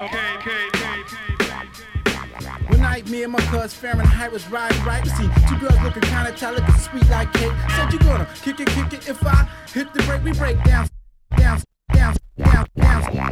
Okay, okay, okay, okay. One night, me and my cuz Fahrenheit was riding right. to see two girls looking kinda talented, sweet like cake. Said you gonna kick it, kick it. If I hit the brake, we break down, down, down, down, down.